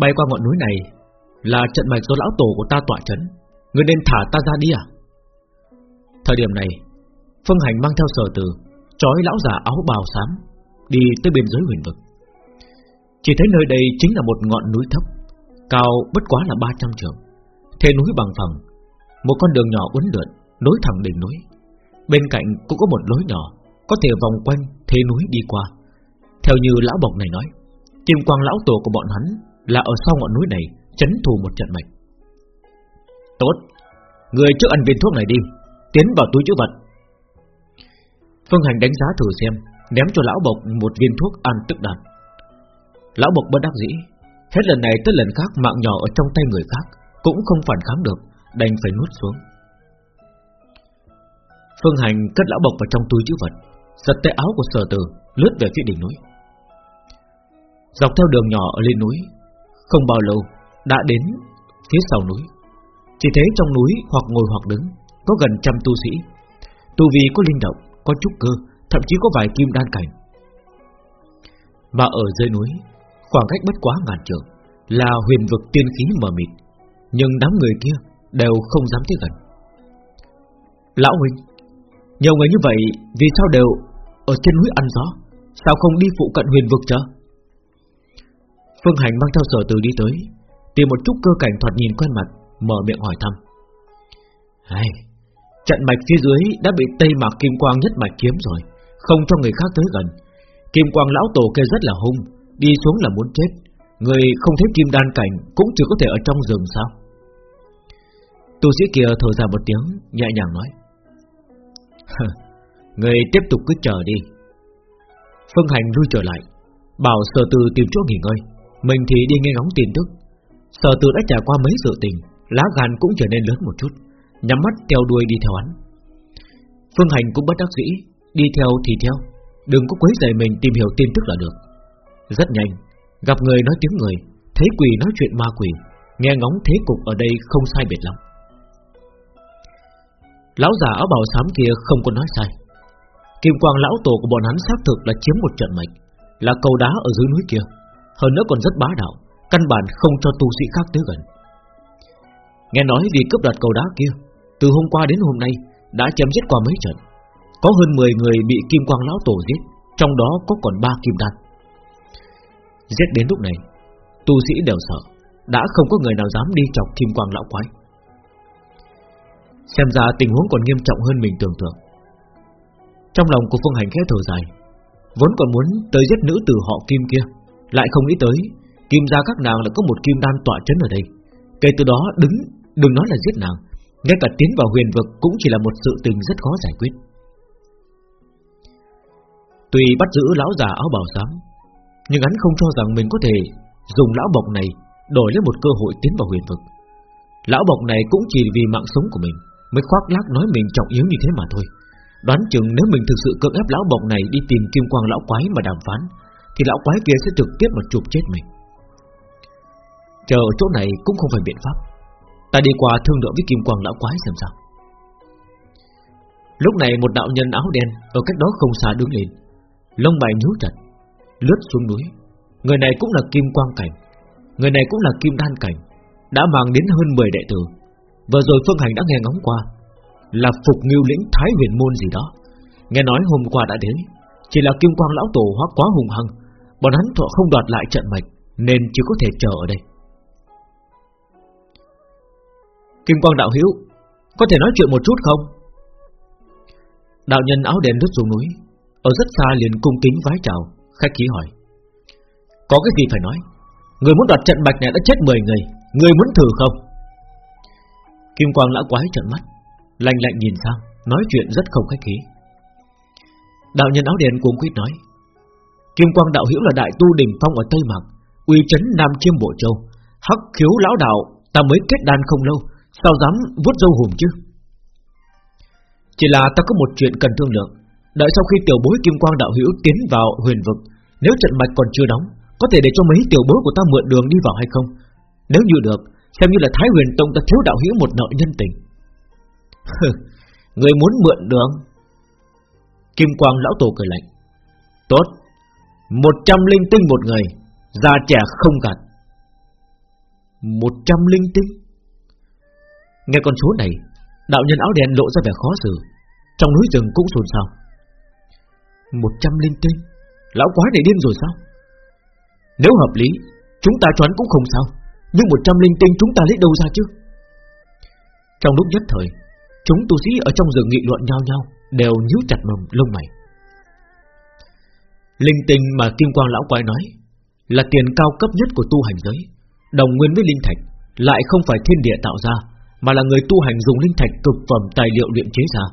Bay qua ngọn núi này Là trận mạch do lão tổ của ta tọa chấn. Người nên thả ta ra đi à? Thời điểm này Phương Hành mang theo sở từ, Chói lão già áo bào xám Đi tới biên giới huyền vực. Chỉ thấy nơi đây chính là một ngọn núi thấp Cao bất quá là 300 trường Thế núi bằng phẳng Một con đường nhỏ uốn lượn Nối thẳng đỉnh núi. Bên cạnh cũng có một lối nhỏ Có thể vòng quanh thế núi đi qua. Theo như lão bộc này nói Kim quang lão tổ của bọn hắn là ở sau ngọn núi này, Chấn thù một trận mạch. Tốt, Người trước ăn viên thuốc này đi, Tiến vào túi chữ vật. Phương Hành đánh giá thử xem, Ném cho lão bộc một viên thuốc an tức đàn Lão bộc bất đắc dĩ, Hết lần này tới lần khác mạng nhỏ ở trong tay người khác Cũng không phản kháng được, Đành phải nuốt xuống. Phương Hành cất lão bộc vào trong túi chữ vật, Giật tay áo của sở từ Lướt về phía đỉnh núi. Dọc theo đường nhỏ ở lên núi không bao lâu đã đến phía sau núi. Chỉ thấy trong núi hoặc ngồi hoặc đứng Có gần trăm tu sĩ. Tu vi có linh động, có trúc cơ Thậm chí có vài kim đan cảnh. Mà ở dưới núi Khoảng cách bất quá ngàn trường Là huyền vực tiên khí mờ mịt Nhưng đám người kia đều không dám tới gần. Lão huynh nhiều người như vậy Vì sao đều ở trên núi ăn gió? Sao không đi phụ cận huyền vực chứ Phương Hành mang theo sở từ đi tới Tìm một chút cơ cảnh thoạt nhìn quen mặt Mở miệng hỏi thăm. Hay, Trận mạch phía dưới đã bị Tây Mạc Kim Quang nhất mạch kiếm rồi Không cho người khác tới gần. Kim Quang lão tổ kia rất là hung Đi xuống là muốn chết. Người không thấy kim đan cảnh Cũng chỉ có thể ở trong rừng sao? Tu sĩ kia thở ra một tiếng Nhẹ nhàng nói. Người tiếp tục cứ chờ đi. Phương Hành lui trở lại Bảo sở từ tìm chỗ nghỉ ngơi. Mình thì đi nghe ngóng tin tức. Sở từ đã trải qua mấy sự tình, Lá gan cũng trở nên lớn một chút. Nhắm mắt theo đuôi đi theo hắn. Phương Hành cũng bất đắc dĩ, Đi theo thì theo. Đừng có quấy rầy mình tìm hiểu tin tức là được. Rất nhanh, Gặp người nói tiếng người, Thấy quỷ nói chuyện ma quỷ, Nghe ngóng thế cục ở đây không sai biệt lắm. Lão già áo bào xám kia không có nói sai. Kim quang lão tổ của bọn hắn xác thực là chiếm một trận mạch, Là cầu đá ở dưới núi kia. Hơn nữa còn rất bá đạo, Căn bản không cho tu sĩ khác tới gần. Nghe nói vì cướp đoạt cầu đá kia, Từ hôm qua đến hôm nay Đã chém giết qua mấy trận. Có hơn 10 người bị kim quang lão tổ giết, Trong đó có còn ba kim đan. Giết đến lúc này, Tu sĩ đều sợ, Đã không có người nào dám đi chọc kim quang lão quái. Xem ra tình huống còn nghiêm trọng hơn mình tưởng tượng. Trong lòng của Phương Hành khẽ thở dài, Vốn còn muốn tới giết nữ tử họ Kim kia lại không nghĩ tới, Kim gia các nàng lại có một kim đan tọa chấn ở đây. Kể từ đó, đứng, Đừng nói là giết nàng. Ngay cả tiến vào huyền vực cũng chỉ là một sự tình rất khó giải quyết. Tuy bắt giữ lão già áo bào xám, Nhưng hắn không cho rằng mình có thể Dùng lão bọc này Đổi lấy một cơ hội tiến vào huyền vực. Lão bọc này cũng chỉ vì mạng sống của mình, Mới khoác lác nói mình trọng yếu như thế mà thôi. Đoán chừng nếu mình thực sự cưỡng ép lão bộc này Đi tìm kim quang lão quái mà đàm phán thì lão quái kia sẽ trực tiếp mà chụp chết mình. Chờ ở chỗ này cũng không phải biện pháp. Ta đi qua thương lượng với kim quang lão quái xem sao. Lúc này một đạo nhân áo đen Ở cách đó không xa đứng lên, Lông mày nhú chặt, Lướt xuống núi. Người này cũng là kim quang cảnh, Người này cũng là kim đan cảnh, Đã mang đến hơn 10 đệ tử. Vừa rồi Phương Hành đã nghe ngóng qua, Là phục nghiêu lĩnh Thái huyền môn gì đó. Nghe nói hôm qua đã đến, Chỉ là kim quang lão tổ hóa quá hùng hăng Bọn hắn thọ không đoạt lại trận mạch Nên chỉ có thể chờ ở đây. Kim quang đạo hiếu Có thể nói chuyện một chút không? Đạo nhân áo đen lướt xuống núi, Ở rất xa liền cung kính vái chào, Khách khí hỏi. Có cái gì phải nói? Người muốn đoạt trận mạch này đã chết 10 người Người muốn thử không? Kim quang lão quái trợn mắt, Lạnh lạnh nhìn sang, Nói chuyện rất không khách khí. Đạo nhân áo đen cuống quýt nói Kim quang đạo hữu là đại tu đỉnh phong ở Tây Mạc, Uy chấn Nam Chiêm Bộ Châu. Hắc khiếu lão đạo, Ta mới kết đan không lâu, Sao dám vuốt dâu hùm chứ? Chỉ là ta có một chuyện cần thương lượng. Đợi sau khi tiểu bối Kim Quang đạo hữu tiến vào huyền vực, Nếu trận mạch còn chưa đóng, Có thể để cho mấy tiểu bối của ta mượn đường đi vào hay không? Nếu như được, Xem như là Thái huyền Tông ta thiếu đạo hữu một nợ nhân tình. Người muốn mượn đường. Kim Quang lão tổ cười lạnh. Tốt. Một trăm linh tinh một người Già trẻ không gạt. Một trăm linh tinh. Nghe con số này, Đạo nhân áo đen lộ ra vẻ khó xử. Trong núi rừng cũng xôn xao. Một trăm linh tinh. Lão quái này điên rồi sao? Nếu hợp lý, Chúng ta choán cũng không sao. Nhưng một trăm linh tinh chúng ta lấy đâu ra chứ? Trong lúc nhất thời, Chúng tu sĩ ở trong rừng nghị luận nhau nhau Đều nhíu chặt mầm lông mày. Linh tinh mà Kim Quang Lão Quái nói, Là tiền cao cấp nhất của tu hành giới. Đồng nguyên với linh thạch Lại không phải thiên địa tạo ra, Mà là người tu hành dùng linh thạch cực phẩm tài liệu luyện chế ra.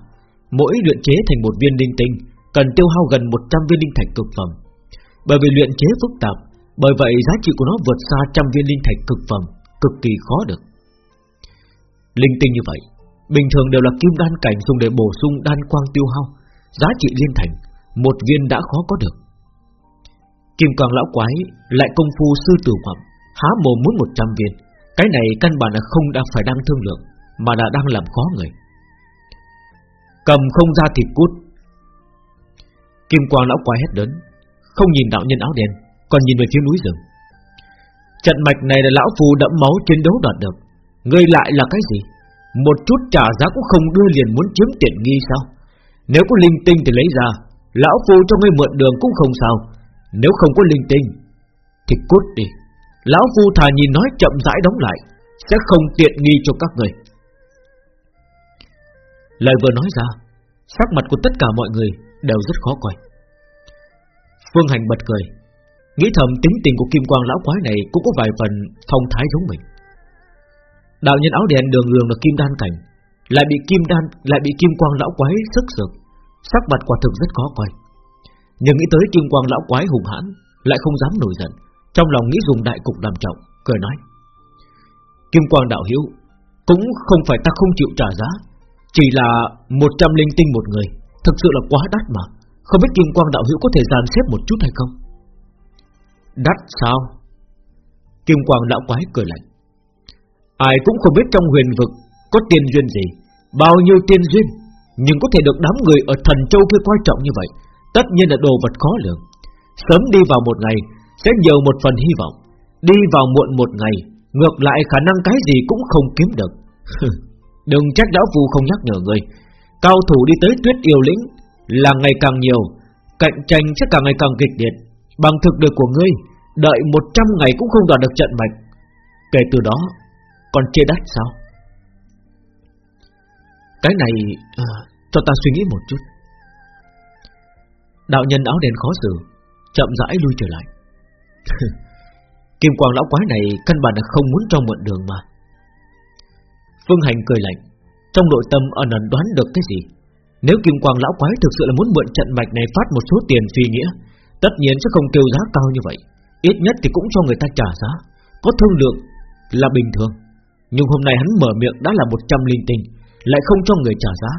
Mỗi luyện chế thành một viên linh tinh, Cần tiêu hao gần 100 viên linh thạch cực phẩm. Bởi vì luyện chế phức tạp, Bởi vậy giá trị của nó vượt xa trăm viên linh thạch cực phẩm, Cực kỳ khó được. Linh tinh như vậy, Bình thường đều là kim đan cảnh dùng để bổ sung đan quang tiêu hao, Giá trị liên thành, Một viên đã khó có được. Kim quang lão quái Lại công phu sư tử phẩm Há mồm muốn 100 viên. Cái này căn bản là không đang phải đang thương lượng Mà là đang làm khó người. Cầm không ra thịt cút. Kim quang lão quái hét đớn, Không nhìn đạo nhân áo đen Còn nhìn về phía núi rừng. Trận mạch này là lão phù đẫm máu chiến đấu đoạt được Ngươi lại là cái gì? Một chút trả giá cũng không đưa liền muốn chiếm tiện nghi sao? Nếu có linh tinh thì lấy ra Lão phù cho ngươi mượn đường cũng không sao. Nếu không có linh tinh, Thì cút đi. Lão phu thà nhìn nói chậm rãi đóng lại, Sẽ không tiện nghi cho các người. Lời vừa nói ra, Sắc mặt của tất cả mọi người Đều rất khó coi. Phương Hành bật cười, Nghĩ thầm tính tình của kim quang lão quái này Cũng có vài phần phong thái giống mình. Đạo nhân áo đen đường đường là kim đan cảnh, Lại bị kim đan, Lại bị kim quang lão quái sức sực, Sắc mặt quả thực rất khó coi. Nhưng nghĩ tới kim quang lão quái hùng hãn, Lại không dám nổi giận, Trong lòng nghĩ dùng đại cục làm trọng, Cười nói. Kim quang đạo hiếu Cũng không phải ta không chịu trả giá, Chỉ là một trăm linh tinh một người, Thực sự là quá đắt mà. Không biết kim quang đạo hữu có thể dàn xếp một chút hay không? Đắt sao? Kim quang lão quái cười lạnh. Ai cũng không biết trong huyền vực Có tiền duyên gì, Bao nhiêu tiền duyên, Nhưng có thể được đám người ở thần châu kia coi trọng như vậy Tất nhiên là đồ vật khó lường. Sớm đi vào một ngày Sẽ nhiều một phần hy vọng. Đi vào muộn một ngày Ngược lại khả năng cái gì cũng không kiếm được. Đừng trách lão phù không nhắc nhở người. Cao thủ đi tới tuyết yêu lĩnh Là ngày càng nhiều Cạnh tranh sẽ càng ngày càng kịch liệt. Bằng thực lực của ngươi Đợi 100 ngày cũng không đoạt được trận mạch. Kể từ đó Còn chê đắt sao? Cái này à, Cho ta suy nghĩ một chút. Đạo nhân áo đen khó xử, Chậm rãi lui trở lại. Kim quang lão quái này Căn bản là không muốn cho mượn đường mà. Phương Hành cười lạnh, Trong nội tâm ẩn ẩn đoán được cái gì? Nếu Kim quang lão quái thực sự là muốn mượn trận mạch này Phát một số tiền phi nghĩa, Tất nhiên sẽ không kêu giá cao như vậy. Ít nhất thì cũng cho người ta trả giá, Có thương lượng là bình thường. Nhưng hôm nay hắn mở miệng đã là 100 linh tinh, Lại không cho người trả giá.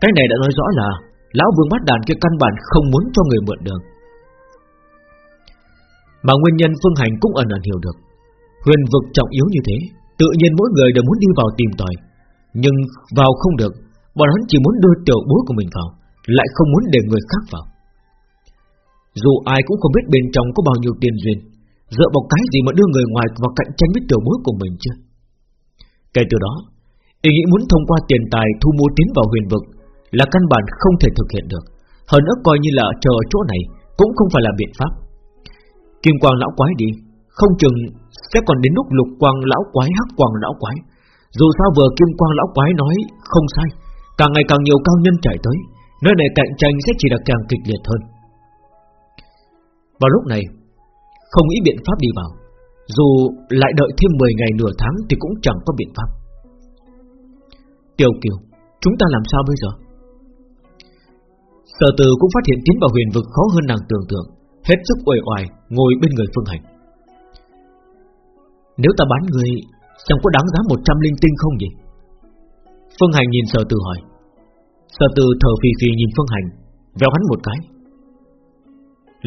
Cái này đã nói rõ là Lão vương bắt đàn kia căn bản không muốn cho người mượn đường Mà nguyên nhân Phương Hành cũng ẩn ẩn hiểu được. Huyền vực trọng yếu như thế, Tự nhiên mỗi người đều muốn đi vào tìm tòi. Nhưng vào không được, Bọn hắn chỉ muốn đưa tiểu bối của mình vào, Lại không muốn để người khác vào. Dù ai cũng không biết bên trong có bao nhiêu tiền duyên, Dựa vào cái gì mà đưa người ngoài vào cạnh tranh với tiểu bối của mình chứ? Kể từ đó, Ý nghĩ muốn thông qua tiền tài thu mua tiến vào huyền vực là căn bản không thể thực hiện được. Hơn nữa coi như là chờ ở chỗ này Cũng không phải là biện pháp. Kim quang lão quái đi, Không chừng sẽ còn đến lúc lục quang lão quái, hắc quang lão quái. Dù sao vừa kim quang lão quái nói không sai, Càng ngày càng nhiều cao nhân chạy tới, Nơi này cạnh tranh sẽ chỉ là càng kịch liệt hơn. Vào lúc này, Không nghĩ biện pháp đi vào. Dù lại đợi thêm 10 ngày nửa tháng Thì cũng chẳng có biện pháp. Tiểu Kiều, Chúng ta làm sao bây giờ? Sở từ cũng phát hiện tiến vào huyền vực khó hơn nàng tưởng tượng, Hết sức uể oải Ngồi bên người Phương Hành. Nếu ta bán người chẳng có đáng giá 100 linh tinh không gì Phương Hành nhìn sở từ hỏi. Sở từ thở phì phì nhìn Phương Hành, Véo hắn một cái.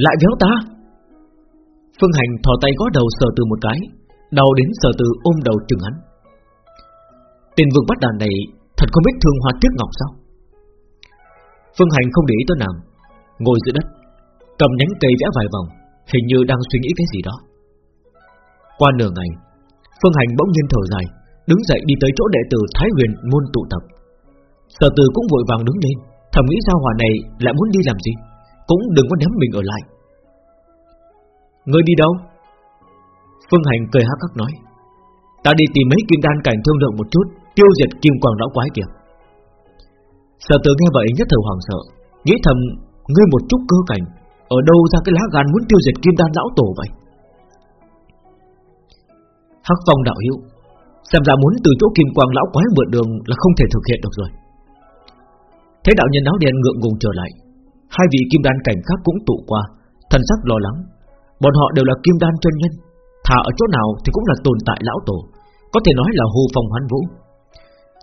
Lại véo ta? Phương Hành thò tay gõ đầu sở từ một cái, Đau đến sở từ ôm đầu chừng hắn. Tiền vương bắt đàn này Thật không biết thương hoa tiếc ngọc sao? Phương Hành không để ý tới nàng, Ngồi giữa đất, Cầm nhánh cây vẽ vài vòng, Hình như đang suy nghĩ cái gì đó. Qua nửa ngày, Phương Hành bỗng nhiên thở dài, Đứng dậy đi tới chỗ đệ tử Thái Huyền môn tụ tập. Sở từ cũng vội vàng đứng lên, Thầm nghĩ sao hòa này lại muốn đi làm gì, Cũng đừng có ném mình ở lại. Người đi đâu? Phương Hành cười hắc hắc nói. Ta đi tìm mấy kim đan cảnh thương lượng một chút, Tiêu diệt kim quang lão quái kìa Sở tử nghe vậy nhất thời hoàng sợ. Nghĩ thầm, Ngươi một chút cơ cảnh, Ở đâu ra cái lá gan muốn tiêu diệt kim đan lão tổ vậy? Hắc phong đạo hữu, Xem ra muốn từ chỗ kim quang lão quái mượn đường Là không thể thực hiện được rồi. Thế đạo nhân áo đen ngượng ngùng trở lại, Hai vị kim đan cảnh khác cũng tụ qua, Thần sắc lo lắng. Bọn họ đều là kim đan chân nhân Thả ở chỗ nào thì cũng là tồn tại lão tổ, Có thể nói là hô phong hoán vũ.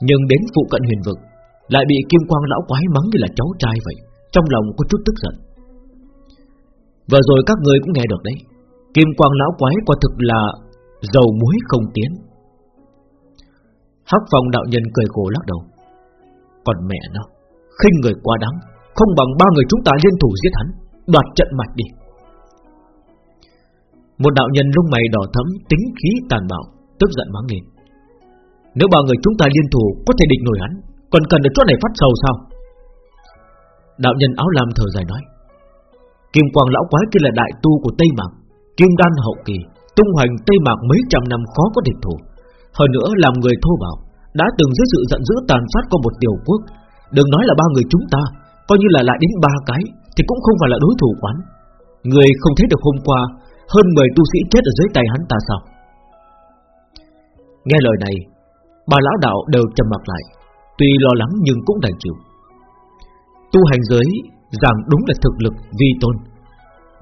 Nhưng đến phụ cận huyền vực lại bị kim quang lão quái mắng như là cháu trai vậy, Trong lòng có chút tức giận. Vừa rồi các người cũng nghe được đấy. Kim quang lão quái quả thực là Dầu muối không tiến. Hắc phong đạo nhân cười khổ lắc đầu. Còn mẹ nó, khinh người quá đáng, Không bằng ba người chúng ta liên thủ giết hắn, Đoạt trận mạch đi. Một đạo nhân lông mày đỏ thẫm, Tính khí tàn bạo, Tức giận mắng lên. Nếu ba người chúng ta liên thủ, có thể địch nổi hắn còn cần được chỗ này phát sầu sao? Đạo nhân áo lam thở dài nói, Kim quang lão quái kia là đại tu của Tây Mạc, Kim đan hậu kỳ, Tung hoành Tây Mạc mấy trăm năm khó có địch thủ. Hơn nữa làm người thô bạo, Đã từng dưới sự giận dữ tàn sát qua một tiểu quốc. Đừng nói là ba người chúng ta, Coi như là lại đến ba cái, Thì cũng không phải là đối thủ quán. Người không thấy được hôm qua, Hơn 10 tu sĩ chết ở dưới tay hắn ta sao? Nghe lời này, Ba lão đạo đều trầm mặt lại. Tuy lo lắng nhưng cũng đành chịu. Tu hành giới Rằng đúng là thực lực vi tôn.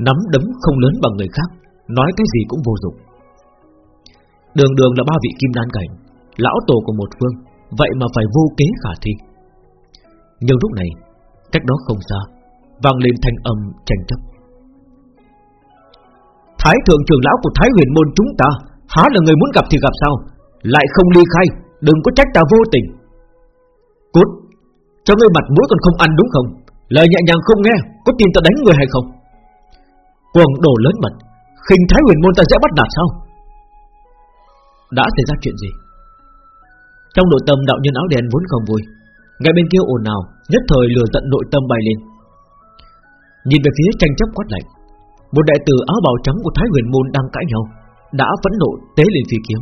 Nắm đấm không lớn bằng người khác, Nói cái gì cũng vô dụng. Đường đường là ba vị kim đan cảnh, Lão tổ của một phương, Vậy mà phải vô kế khả thi. Nhưng lúc này, Cách đó không xa, vang lên thanh âm tranh chấp. Thái thượng trưởng lão của Thái huyền môn chúng ta, Há là người muốn gặp thì gặp sao? Lại không ly khai, Đừng có trách ta vô tình. Cút Cho ngươi mặt mũi còn không ăn đúng không? Lời nhẹ nhàng không nghe Có tin ta đánh người hay không? Quần đổ lớn mật khinh Thái huyền môn ta sẽ bắt nạt sao? Đã xảy ra chuyện gì? Trong nội tâm đạo nhân áo đen vốn không vui ngay bên kia ồn ào, Nhất thời lừa giận nội tâm bay lên. Nhìn về phía tranh chấp quát lạnh Một đại tử áo bào trắng của Thái huyền môn đang cãi nhau Đã phẫn nộ tế lên phi kiếm.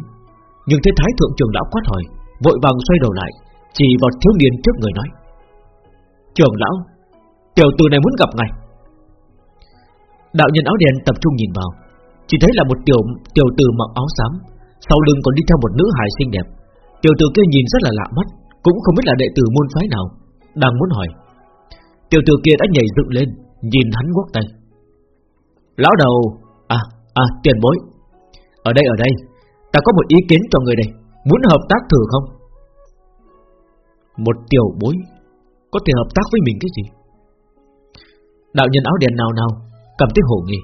Nhưng thấy Thái thượng trưởng lão quát hỏi Vội vàng xoay đầu lại. Chỉ vào thiếu niên trước người nói Trưởng lão, Tiểu tử này muốn gặp ngài. Đạo nhân áo đen tập trung nhìn vào, Chỉ thấy là một tiểu tiểu tử mặc áo xám, Sau lưng còn đi theo một nữ hài xinh đẹp. Tiểu tử kia nhìn rất là lạ mắt, cũng không biết là đệ tử môn phái nào, Đang muốn hỏi. Tiểu tử kia đã nhảy dựng lên, Nhìn hắn quốc tay. Lão đầu À à tiền bối, Ở đây ở đây, Ta có một ý kiến cho người đây, Muốn hợp tác thử không? Một tiểu bối. Có thể hợp tác với mình cái gì? Đạo nhân áo đen nào nào Cảm thấy hổ nghi.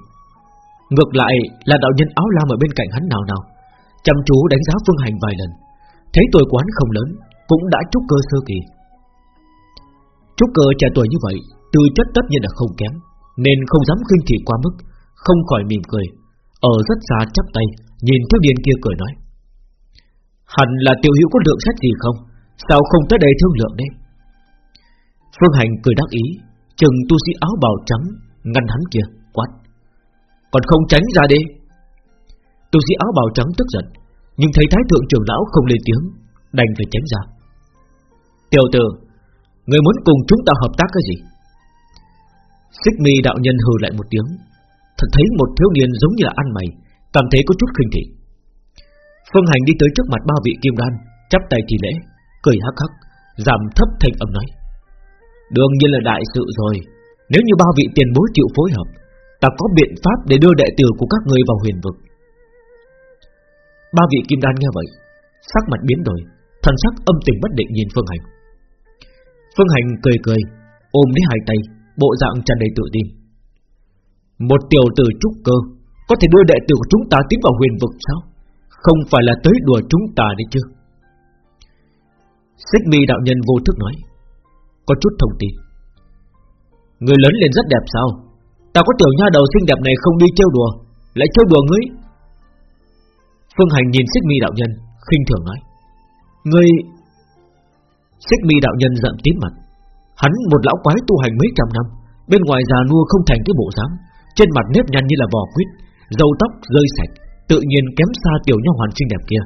Ngược lại là đạo nhân áo lam ở bên cạnh hắn nào nào Chăm chú đánh giá phương hành vài lần. Thấy tuổi quán không lớn cũng đã trúc cơ sơ kỳ. Trúc cơ trẻ tuổi như vậy, tư chất tất nhiên là không kém, nên không dám khinh thị quá mức, không khỏi mỉm cười, ở rất xa chắp tay, nhìn thiếu niên kia cười nói: hẳn là tiểu hữu có lượng sách gì không? Sao không tới đây thương lượng đi? Phương Hành cười đắc ý, chừng tu sĩ áo bào trắng ngăn hắn kia, quát: còn không tránh ra đi! Tu sĩ áo bào trắng tức giận, nhưng thấy thái thượng trưởng lão không lên tiếng, đành phải tránh ra. Tiểu tử Người muốn cùng chúng ta hợp tác cái gì Xích mi đạo nhân hừ lại một tiếng Thật thấy một thiếu niên giống như là ăn mày Cảm thấy có chút khinh thị Phương Hành đi tới trước mặt ba vị kim đan Chắp tay thì lễ Cười hắc hắc, Giảm thấp thành âm nói. Đương nhiên là đại sự rồi, Nếu như ba vị tiền bối chịu phối hợp, Ta có biện pháp để đưa đệ tử của các người vào huyền vực. Ba vị kim đan nghe vậy, Sắc mặt biến đổi, Thần sắc âm tình bất định nhìn Phương Hành. Phương Hành cười cười, Ôm lấy hai tay, Bộ dạng tràn đầy tự tin. Một tiểu tử trúc cơ, Có thể đưa đệ tử của chúng ta tiến vào huyền vực sao? Không phải là tới đùa chúng ta đấy chứ. Xích mi đạo nhân vô thức nói Có chút thông tin Người lớn lên rất đẹp sao Ta có tiểu nha đầu xinh đẹp này không đi trêu đùa Lại trêu đùa ngươi Phương Hành nhìn Xích Mi đạo nhân, khinh thường nói: "Ngươi?" Xích Mi đạo nhân giận tím mặt. Hắn một lão quái tu hành mấy trăm năm, bên ngoài già nua không thành cái bộ dáng, trên mặt nếp nhăn như là vỏ quýt, râu tóc rơi sạch, tự nhiên kém xa tiểu nha hoàn xinh đẹp kia.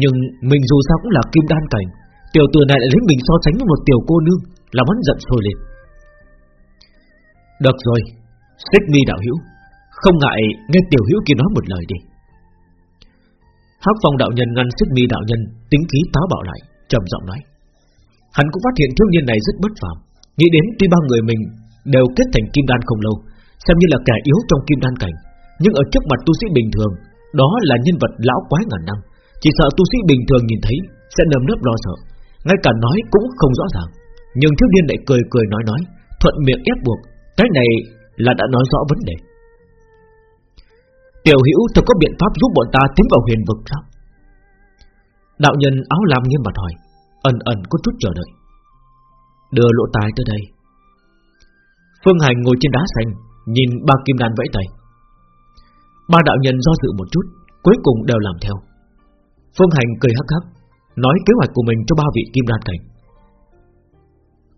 Nhưng mình dù sao cũng là kim đan cảnh, tiểu tử này lại lấy mình so sánh với một tiểu cô nương, làm hắn giận sôi lên. Được rồi, Xích Mi đạo hữu, không ngại nghe tiểu hữu kia nói một lời đi. Hắc Phong đạo nhân ngăn Xích Mi đạo nhân tính khí táo bạo lại, trầm giọng nói: Hắn cũng phát hiện thiếu niên này rất bất phàm, nghĩ đến tuy ba người mình đều kết thành kim đan không lâu, xem như là kẻ yếu trong kim đan cảnh, nhưng ở trước mặt tu sĩ bình thường, đó là nhân vật lão quái ngàn năm, chỉ sợ tu sĩ bình thường nhìn thấy sẽ nơm nấp lo sợ, ngay cả nói cũng không rõ ràng. Nhưng thiếu niên lại cười cười nói nói, thuận miệng ép buộc, cái này là đã nói rõ vấn đề. Tiểu Hữu thật có biện pháp giúp bọn ta tiến vào huyền vực sao? Đạo nhân áo lam nghiêm mặt hỏi, ẩn ẩn có chút chờ đợi. Đưa lỗ tai tới đây. Phương Hành ngồi trên đá xanh, nhìn ba kim đan vẫy tay. Ba đạo nhân do dự một chút, cuối cùng đều làm theo. Phương Hành cười hắc hắc, nói kế hoạch của mình cho ba vị kim đan cảnh.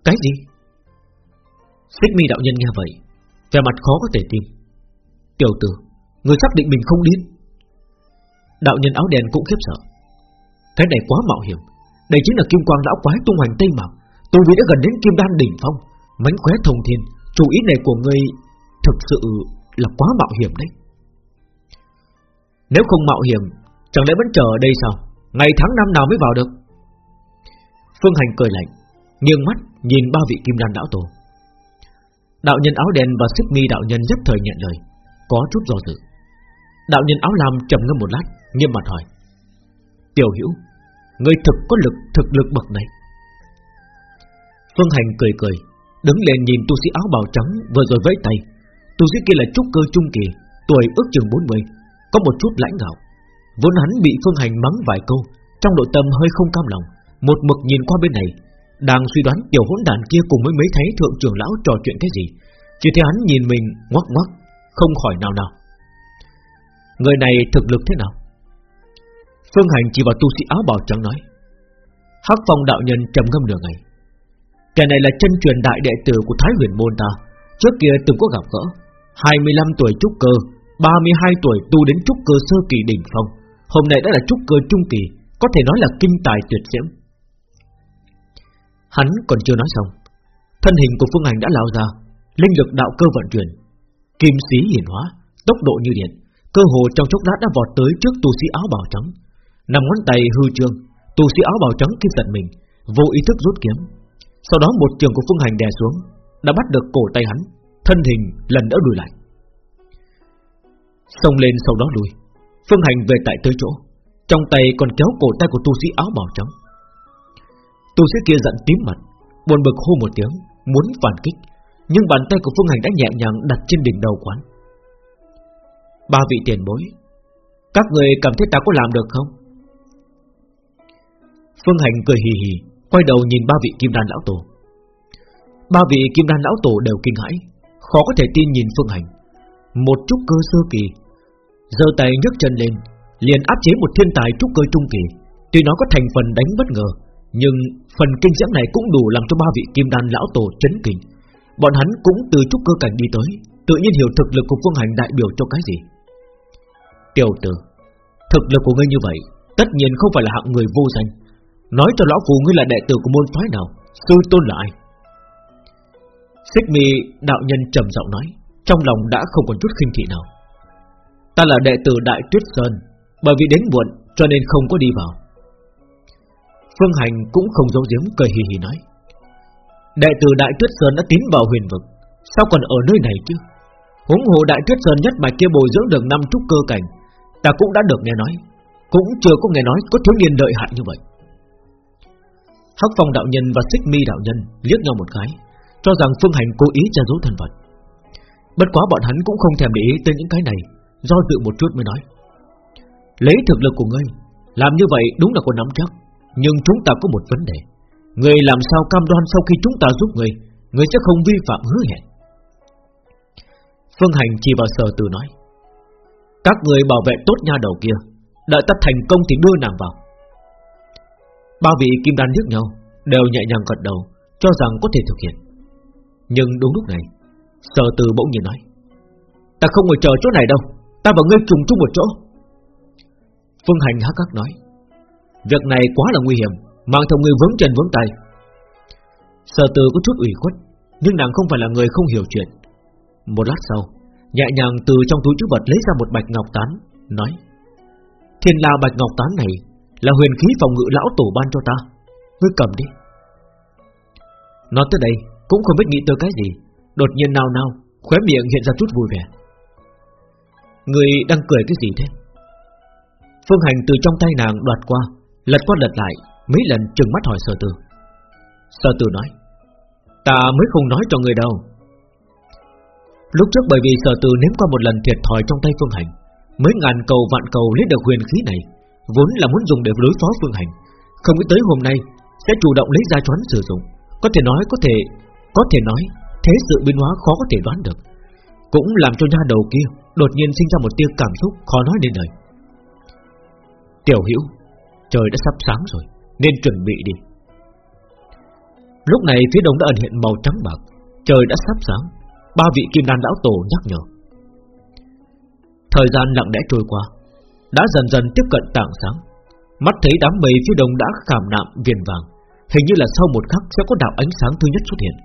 Cái gì? Xích mi đạo nhân nghe vậy, vẻ mặt khó có thể tin. Tiểu tử, người xác định mình không điên. Đạo nhân áo đen cũng khiếp sợ. Cái này quá mạo hiểm, đây chính là kim quang lão quái tung hoành tây mạc, tu vi đã gần đến kim đan đỉnh phong, mánh khóe thông thiên. Chủ ý này của ngươi thực sự là quá mạo hiểm đấy. Nếu không mạo hiểm, chẳng lẽ vẫn chờ ở đây sao? Ngày tháng năm nào mới vào được? Phương Hành cười lạnh, nghiêng mắt nhìn ba vị kim đan đạo tổ. Đạo nhân áo đen và xích mi đạo nhân nhất thời nhận lời, có chút do dự. Đạo nhân áo lam trầm ngâm một lát, nghiêm mặt hỏi: Tiểu Hữu, người thực có lực thực lực bậc này? Phương Hành cười cười, đứng lên nhìn tu sĩ áo bào trắng vừa rồi vẫy tay. Tu sĩ kia là trúc cơ trung kỳ, tuổi ước chừng 40, có một chút lãnh ngạo. Vốn hắn bị Phương Hành mắng vài câu, trong nội tâm hơi không cam lòng, một mực nhìn qua bên này, đang suy đoán tiểu hỗn đàn kia cùng với mấy thấy thượng trưởng lão trò chuyện cái gì. Chỉ thấy hắn nhìn mình ngoắc ngoắc, không khỏi nào nào. Người này thực lực thế nào? Phương Hành chỉ vào tu sĩ áo bào trắng nói. Hắc Phong đạo nhân trầm ngâm nửa ngày. Kẻ này là chân truyền đại đệ tử của Thái Huyền môn ta, trước kia từng có gặp gỡ. 25 tuổi trúc cơ, 32 tuổi tu đến trúc cơ sơ kỳ đỉnh phong, hôm nay đã là trúc cơ trung kỳ, có thể nói là kinh tài tuyệt diễm. Hắn còn chưa nói xong, thân hình của Phương Hành đã lao ra, linh lực đạo cơ vận chuyển, kim xí hiển hóa, tốc độ như điện, cơ hồ trong chốc lát đã vọt tới trước tu sĩ áo bào trắng, nằm ngón tay hư trương, tu sĩ áo bào trắng kia giật mình, vô ý thức rút kiếm, sau đó một trường của Phương Hành đè xuống, đã bắt được cổ tay hắn, thân hình lần nữa lùi lại. Xông lên sau đó lùi, Phương Hành về tại tới chỗ, trong tay còn kéo cổ tay của tu sĩ áo bào trắng. Tu sĩ kia giận tím mặt, buồn bực hô một tiếng, muốn phản kích, nhưng bàn tay của Phương Hành đã nhẹ nhàng đặt trên đỉnh đầu quán. Ba vị tiền bối, các người cảm thấy ta có làm được không? Phương Hành cười hì hì, quay đầu nhìn ba vị kim đan lão tổ. Ba vị kim đan lão tổ đều kinh hãi, khó có thể tin nhìn Phương Hành. Một chút cơ sơ kỳ, giơ tay nhấc chân lên, liền áp chế một thiên tài trúc cơ trung kỳ. Tuy nó có thành phần đánh bất ngờ, nhưng phần kinh diễm này cũng đủ làm cho ba vị kim đan lão tổ chấn kinh. Bọn hắn cũng từ trúc cơ cảnh đi tới, tự nhiên hiểu thực lực của Phương Hành đại biểu cho cái gì. Tiểu tử, thực lực của ngươi như vậy, tất nhiên không phải là hạng người vô danh. Nói cho lão phù ngươi là đệ tử của môn phái nào, sư tôn là ai? Xích mi đạo nhân trầm giọng nói, trong lòng đã không còn chút khinh thị nào. Ta là đệ tử Đại Tuyết Sơn, bởi vì đến muộn cho nên không có đi vào. Phương Hành cũng không giấu giếm cười hì hì nói. Đệ tử Đại Tuyết Sơn đã tiến vào huyền vực, sao còn ở nơi này chứ? Húng hồ Đại Tuyết Sơn nhất mạch kia bồi dưỡng được năm trúc cơ cảnh, ta cũng đã được nghe nói, cũng chưa có nghe nói có thiếu niên đợi hại như vậy. Hắc Phong đạo nhân và Xích Mi đạo nhân liếc nhau một cái, cho rằng Phương Hành cố ý che giấu thân phận. Bất quá bọn hắn cũng không thèm để ý tới những cái này, do dự một chút mới nói: lấy thực lực của ngươi, làm như vậy đúng là có nắm chắc, nhưng chúng ta có một vấn đề, ngươi làm sao cam đoan sau khi chúng ta giúp ngươi, ngươi sẽ không vi phạm hứa hẹn? Phương Hành chỉ vào sở từ nói: các người bảo vệ tốt nha đầu kia, Đợi ta thành công thì đưa nàng vào. Ba vị kim đan liếc nhau Đều nhẹ nhàng gật đầu Cho rằng có thể thực hiện. Nhưng đúng lúc này Sở từ bỗng nhiên nói Ta không ngồi chờ chỗ này đâu. Ta và ngươi trùng chung một chỗ. Phương Hành hắc hắc nói, Việc này quá là nguy hiểm, Mang theo ngươi vướng chân vướng tay. Sở từ có chút ủy khuất, Nhưng nàng không phải là người không hiểu chuyện. Một lát sau, Nhẹ nhàng từ trong túi trữ vật lấy ra một bạch ngọc tán, Nói, Thiên la bạch ngọc tán này Là huyền khí phòng ngự lão tổ ban cho ta. Ngươi cầm đi. Nói tới đây, cũng không biết nghĩ tới cái gì, Đột nhiên nào nào Khóe miệng hiện ra chút vui vẻ. Người đang cười cái gì thế? Phương Hành từ trong tay nàng đoạt qua, Lật qua lật lại, Mấy lần trừng mắt hỏi sở tử. Sở tử nói, Ta mới không nói cho người đâu. Lúc trước bởi vì sở tử nếm qua một lần thiệt thòi trong tay Phương Hành, Mấy ngàn cầu vạn cầu lấy được huyền khí này, Vốn là muốn dùng để đối phó Phương Hành, Không nghĩ tới hôm nay Sẽ chủ động lấy ra cho hắn sử dụng. Có thể nói, có thể Có thể nói, Thế sự biến hóa khó có thể đoán được, Cũng làm cho nha đầu kia Đột nhiên sinh ra một tia cảm xúc khó nói nên lời Tiểu Hữu, Trời đã sắp sáng rồi, Nên chuẩn bị đi. Lúc này phía đông đã ẩn hiện màu trắng bạc, Trời đã sắp sáng, Ba vị kim đan lão tổ nhắc nhở. Thời gian lặng lẽ trôi qua, Đã dần dần tiếp cận tảng sáng. Mắt thấy đám mây phía đông đã khảm nạm, viền vàng, Hình như là sau một khắc sẽ có đạo ánh sáng thứ nhất xuất hiện.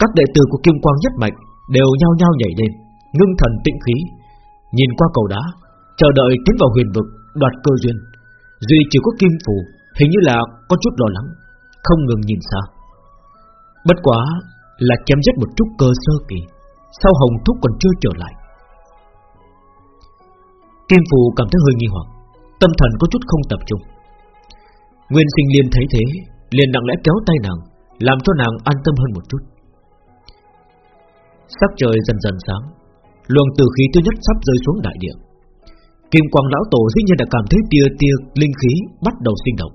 Các đệ tử của Kim Quang nhất mạch Đều nhao nhao nhảy lên, Ngưng thần tĩnh khí Nhìn qua cầu đá, Chờ đợi tiến vào huyền vực, Đoạt cơ duyên. Duy chỉ có Kim Phù, Hình như là có chút lo lắng, Không ngừng nhìn xa. Bất quá là chém giết một chút cơ sơ kỳ, Sau hồng thúc còn chưa trở lại. Kim Phù cảm thấy hơi nghi hoặc, Tâm thần có chút không tập trung. Nguyên sinh liên thấy thế, liền nặng lẽ kéo tay nàng, Làm cho nàng an tâm hơn một chút. Sắc trời dần dần sáng Luồng từ khí thứ nhất sắp rơi xuống đại địa. Kim quang lão tổ dĩ nhiên đã cảm thấy tia tia linh khí bắt đầu sinh động.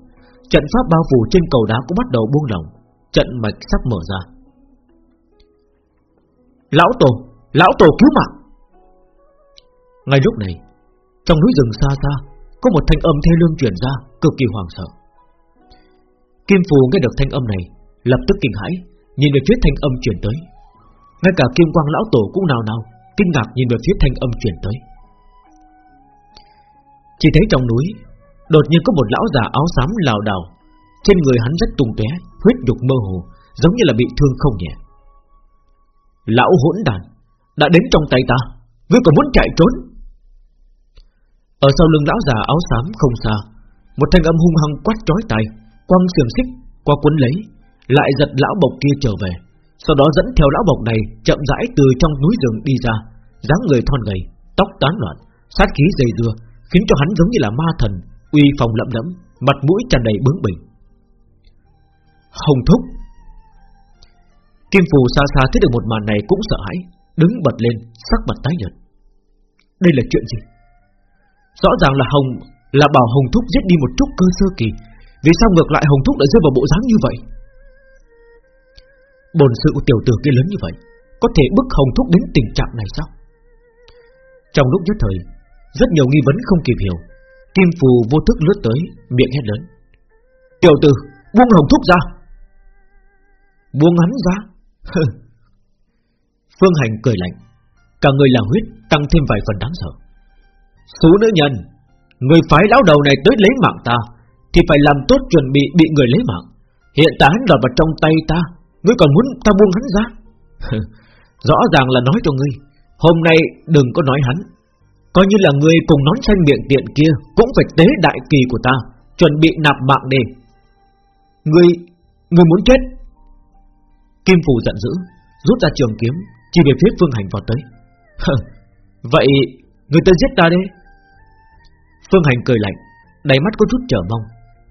Trận pháp bao phủ trên cầu đá cũng bắt đầu buông lỏng. Trận mạch sắp mở ra. Lão tổ Lão tổ cứu mạng! Ngay lúc này, Trong núi rừng xa xa, Có một thanh âm thê lương truyền ra, Cực kỳ hoàng sợ. Kim phù nghe được thanh âm này, Lập tức kinh hãi, Nhìn về phía thanh âm truyền tới. Ngay cả kim quang lão tổ cũng nào nào Kinh ngạc nhìn về phía thanh âm truyền tới. Chỉ thấy trong núi, Đột nhiên có một lão già áo xám lào đảo. Trên người hắn rất tung tóe, Huyết nhục mơ hồ, Giống như là bị thương không nhẹ. Lão hỗn đàn, Đã đến trong tay ta, Ngươi còn muốn chạy trốn? Ở sau lưng lão già áo xám không xa, Một thanh âm hung hăng quát chói tay Quăng xiềng xích qua cuốn lấy, Lại giật lão bộc kia trở về. Sau đó dẫn theo lão bộc này Chậm rãi từ trong núi rừng đi ra, dáng người thon gầy, Tóc tán loạn, Sát khí dày dưa, Khiến cho hắn giống như là ma thần, Uy phong lẫm lẫm, Mặt mũi tràn đầy bướng bỉnh. Hồng thúc. Kim Phù xa xa thấy được một màn này cũng sợ hãi, Đứng bật lên, sắc mặt tái nhợt. Đây là chuyện gì? Rõ ràng là Hồng, Là bảo Hồng Thúc giết đi một chút cơ sơ kỳ, Vì sao ngược lại Hồng Thúc lại rơi vào bộ dáng như vậy? Bồn sự tiểu tử kia lớn như vậy, Có thể bức Hồng Thúc đến tình trạng này sao? Trong lúc nhất thời, Rất nhiều nghi vấn không kịp hiểu, Kim Phù vô thức lướt tới, Miệng hét lớn. Tiểu tử, buông Hồng Thúc ra! Buông hắn ra? Phương Hành cười lạnh, Cả người là huyết, tăng thêm vài phần đáng sợ. Số nữ nhân, Người phái lão đầu này tới lấy mạng ta, Thì phải làm tốt chuẩn bị bị người lấy mạng. Hiện tại hắn lọt vào trong tay ta Ngươi còn muốn ta buông hắn ra? Rõ ràng là nói cho ngươi Hôm nay đừng có nói hắn. Coi như là người cùng nón xanh miệng tiện kia Cũng phải tế đại kỳ của ta Chuẩn bị nạp mạng đi. Ngươi Ngươi muốn chết? Kim Phù giận dữ Rút ra trường kiếm Chỉ về phía Phương Hành vào tới. Vậy người ta giết ta đi. Phương Hành cười lạnh Đầy mắt có chút chờ mong.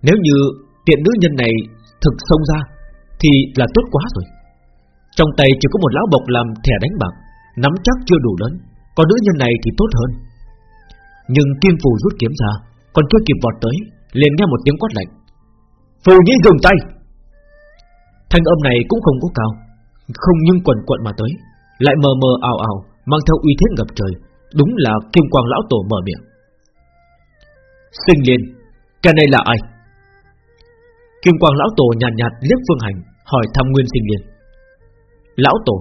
Nếu như tiện nữ nhân này thực xông ra thì là tốt quá rồi. Trong tay chỉ có một lão bộc làm thẻ đánh bạc, Nắm chắc chưa đủ lớn, Còn nữ nhân này thì tốt hơn. Nhưng Kim Phù rút kiếm ra, Còn chưa kịp vọt tới, liền nghe một tiếng quát lạnh. Phù Nhi dừng tay! Thanh âm này cũng không có cao, Không nhưng quần quận mà tới, Lại mờ mờ ảo ảo, Mang theo uy thế ngập trời, Đúng là kim quang lão tổ mở miệng. Sinh liên Cái này là ai? Kim quang lão tổ nhàn nhạt, nhạt liếc phương hành Hỏi thăm nguyên sinh liên Lão tổ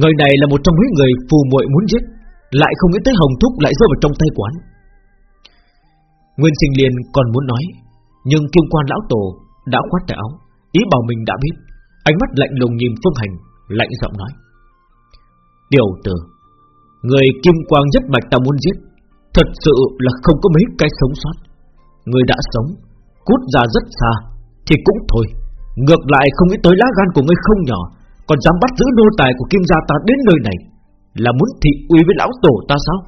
Người này là một trong mấy người phù muội muốn giết Lại không nghĩ tới hồng thúc lại rơi vào trong tay quán. Nguyên sinh liên còn muốn nói Nhưng kim quan lão tổ đã khoát tay áo Ý bảo mình đã biết. Ánh mắt lạnh lùng nhìn phương hành Lạnh giọng nói. Tiểu tử Người kim quang nhất bạch ta muốn giết Thật sự là không có mấy cái sống sót. Người đã sống Cút ra rất xa thì cũng thôi, Ngược lại không nghĩ tới lá gan của ngươi không nhỏ, Còn dám bắt giữ nô tài của kim gia ta đến nơi này, Là muốn thị uy với lão tổ ta sao?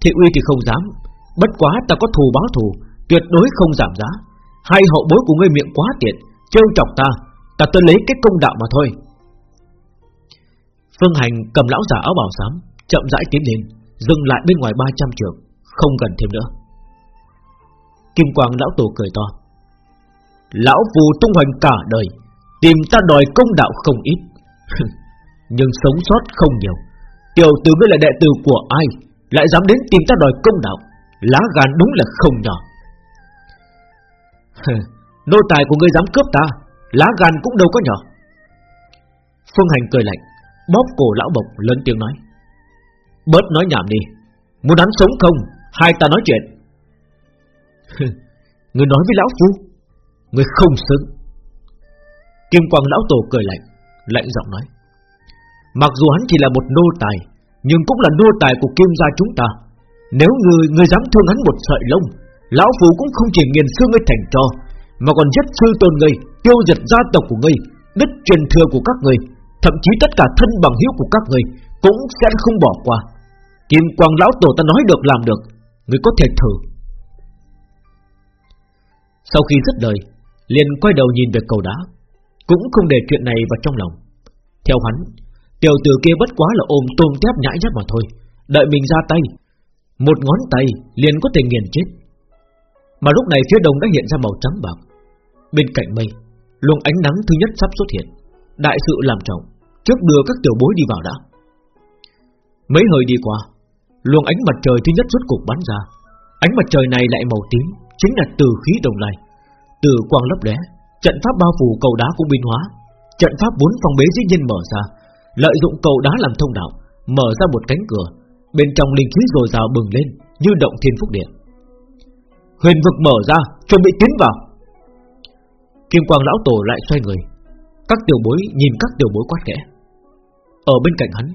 Thị uy thì không dám, Bất quá ta có thù báo thù, Tuyệt đối không giảm giá. Hai hậu bối của ngươi miệng quá tiện, Trêu chọc ta Ta tới lấy cái công đạo mà thôi. Phương Hành cầm lão giả áo bảo xám, Chậm rãi tiến lên, Dừng lại bên ngoài 300 trường Không gần thêm nữa. Kim Quang lão tổ cười to. Lão phù tung hoành cả đời, Tìm ta đòi công đạo không ít. Nhưng sống sót không nhiều. Tiểu tử mới là đệ tử của ai, Lại dám đến tìm ta đòi công đạo? Lá gan đúng là không nhỏ. Nô tài của ngươi dám cướp ta, Lá gan cũng đâu có nhỏ. Phương Hành cười lạnh, Bóp cổ lão bộc, lớn tiếng nói. Bớt nói nhảm đi, Muốn hắn sống không, Hai ta nói chuyện. Người nói với lão phu, Người không xứng Kim quang lão tổ cười lạnh Lạnh giọng nói, Mặc dù hắn chỉ là một nô tài, Nhưng cũng là nô tài của kim gia chúng ta. Nếu người người dám thương hắn một sợi lông, Lão phu cũng không chỉ nghiền xương ngươi thành cho Mà còn giết sư tôn ngươi, Tiêu diệt gia tộc của ngươi, Đứt truyền thừa của các ngươi, Thậm chí tất cả thân bằng hiếu của các ngươi Cũng sẽ không bỏ qua. Kim quang lão tổ ta nói được, làm được. Người có thể thử. Sau khi dứt lời, liền quay đầu nhìn về cầu đá. Cũng không để chuyện này vào trong lòng. Theo hắn, Tiểu tử kia bất quá là ôm tôm tép nhãi nhác mà thôi. Đợi mình ra tay, Một ngón tay liền có thể nghiền chết. Mà lúc này phía đông đã hiện ra màu trắng bạc. Bên cạnh mây, Luồng ánh nắng thứ nhất sắp xuất hiện. Đại sự làm trọng, Trước đưa các tiểu bối đi vào đã. Mấy hơi đi qua, Luồng ánh mặt trời thứ nhất rốt cục bắn ra. Ánh mặt trời này lại màu tím Chính là từ khí đồng lai. Từ quang lấp lóe Trận pháp bao phủ cầu đá cũng biến hóa. Trận pháp bốn phòng bế dĩ nhiên mở ra Lợi dụng cầu đá làm thông đạo Mở ra một cánh cửa. Bên trong linh khí dồi dào bừng lên Như động thiên phúc địa, Huyền vực mở ra chuẩn bị tiến vào. Kim quang lão tổ lại xoay người. Các tiểu bối nhìn các tiểu bối quát kẽ Ở bên cạnh hắn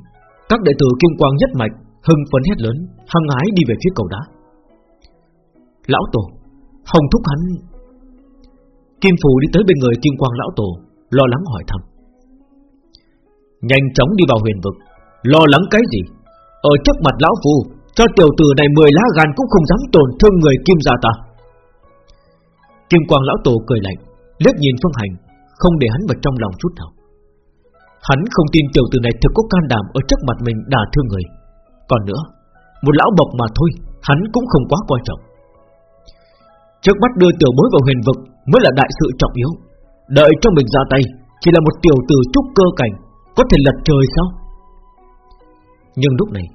Các đệ tử kim quang nhất mạch Hưng phấn hét lớn Hăng hái đi về phía cầu đá. Lão tổ Hồng thúc hắn Kim phù đi tới bên người kim quang lão tổ, Lo lắng hỏi thăm. Nhanh chóng đi vào huyền vực, Lo lắng cái gì? Ở trước mặt lão phù Cho tiểu tử này mười lá gan cũng không dám tổn thương người kim gia ta. Kim quang lão tổ cười lạnh, liếc nhìn phương hành, Không để hắn vào trong lòng chút nào. Hắn không tin tiểu tử này thực có can đảm Ở trước mặt mình đả thương người. Còn nữa, Một lão bộc mà thôi, Hắn cũng không quá quan trọng. Trước mắt đưa tiểu bối vào huyền vực Mới là đại sự trọng yếu. Đợi cho mình ra tay Chỉ là một tiểu tử trúc cơ cảnh Có thể lật trời sao? Nhưng lúc này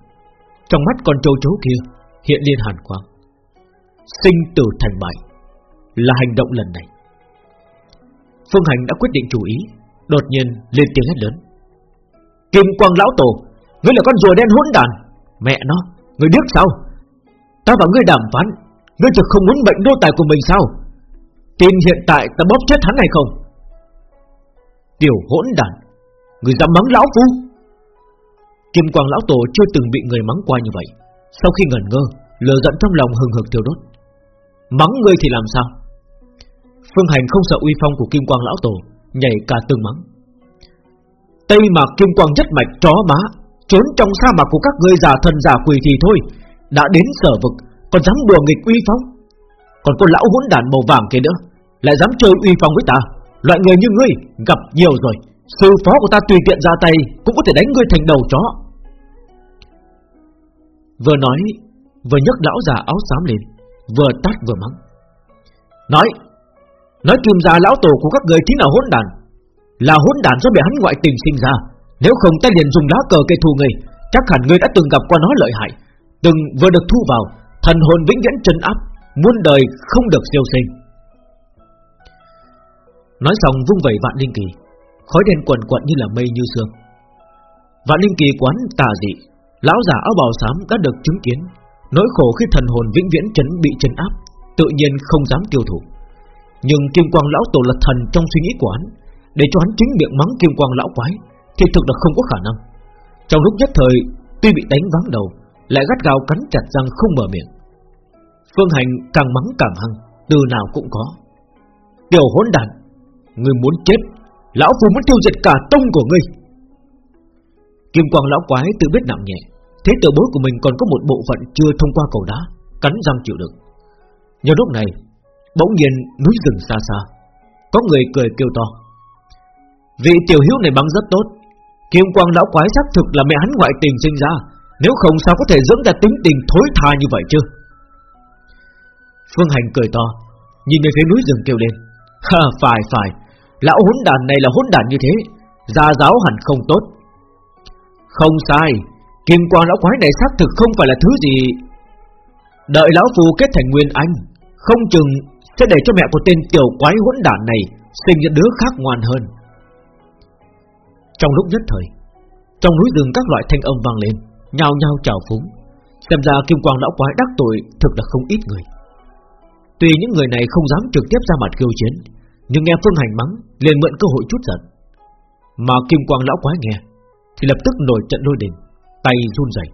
Trong mắt con trâu chấu kia Hiện lên hàn quang. Sinh tử thành bại Là hành động lần này. Phương Hành đã quyết định chủ ý Đột nhiên lên tiếng hét lớn. Kim quang lão tổ Ngươi là con rùa đen hỗn đàn. Mẹ nó, ngươi biết sao? Ta và ngươi đàm phán Ngươi thực không muốn bệnh đô tài của mình sao? Tin hiện tại ta bóp chết hắn hay không? Tiểu hỗn đàn Người dám mắng lão phu? Kim quang lão tổ chưa từng bị người mắng qua như vậy. Sau khi ngẩn ngơ Lừa giận trong lòng hừng hực thiêu đốt. Mắng ngươi thì làm sao? Phương Hành không sợ uy phong của Kim Quang Lão Tổ, Nhảy cả từng mắng. Tây mạc Kim Quang nhất mạch chó má, Trốn trong sa mạc của các ngươi giả thần giả quỷ thì thôi, Đã đến sở vực. Còn dám đùa nghịch uy phong? Còn con lão hỗn đàn màu vàng kia nữa, Lại dám chơi uy phong với ta? Loại người như ngươi gặp nhiều rồi, Sư phó của ta tùy tiện ra tay Cũng có thể đánh ngươi thành đầu chó. Vừa nói, Vừa nhấc lão già áo xám lên, Vừa tát vừa mắng. Nói Nói kim gia lão tổ của các người chính là hỗn đàn? Là hỗn đàn do bị hắn ngoại tình sinh ra. Nếu không ta liền dùng lá cờ cây thù người, Chắc hẳn ngươi đã từng gặp qua nó lợi hại, Từng vừa được thu vào. Thần hồn vĩnh viễn chân áp, Muôn đời không được siêu sinh. Nói xong vung vẩy vạn linh kỳ, Khói đen quần quận như là mây như sương. Vạn linh kỳ quán tà dị, Lão giả áo bào xám đã được chứng kiến. Nỗi khổ khi thần hồn vĩnh viễn trấn bị chấn áp, Tự nhiên không dám tiêu thụ. Nhưng kim quang lão tổ là thần trong suy nghĩ của hắn. Để cho hắn chính miệng mắng kim quang lão quái, Thì thực là không có khả năng. Trong lúc nhất thời, Tuy bị đánh vắng đầu lại gắt gao cắn chặt răng không mở miệng. Phương Hành càng mắng càng hăng, Từ nào cũng có. Tiểu hỗn đàn Người muốn chết, Lão Phu muốn tiêu diệt cả tông của ngươi. Kim quang lão quái tự biết nặng nhẹ, Thế tự bối của mình còn có một bộ phận chưa thông qua cầu đá, Cắn răng chịu đựng. Nhưng lúc này, Bỗng nhiên núi rừng xa xa, Có người cười kêu to. Vị tiểu hiếu này bắn rất tốt, Kim quang lão quái xác thực là mẹ hắn ngoại tình sinh ra. Nếu không sao có thể dưỡng ra tính tình thối tha như vậy chứ? Phương Hành cười to, Nhìn về phía núi rừng kêu lên. Ha, phải phải. Lão hỗn đàn này là hỗn đàn như thế, Gia giáo hẳn không tốt. Không sai, Kim quang lão quái này xác thực không phải là thứ gì. Đợi lão phù kết thành nguyên anh, Không chừng Sẽ để cho mẹ của tên tiểu quái hỗn đản này Sinh ra đứa khác ngoan hơn. Trong lúc nhất thời, Trong núi rừng các loại thanh âm vang lên. Nhao nhao chào phúng. Xem ra kim quang lão quái đắc tội Thực là không ít người. Tuy những người này không dám trực tiếp ra mặt khiêu chiến, Nhưng nghe Phương Hành mắng, liền mượn cơ hội chút giận. Mà kim quang lão quái nghe, Thì lập tức nổi trận đôi đình, tay run rẩy.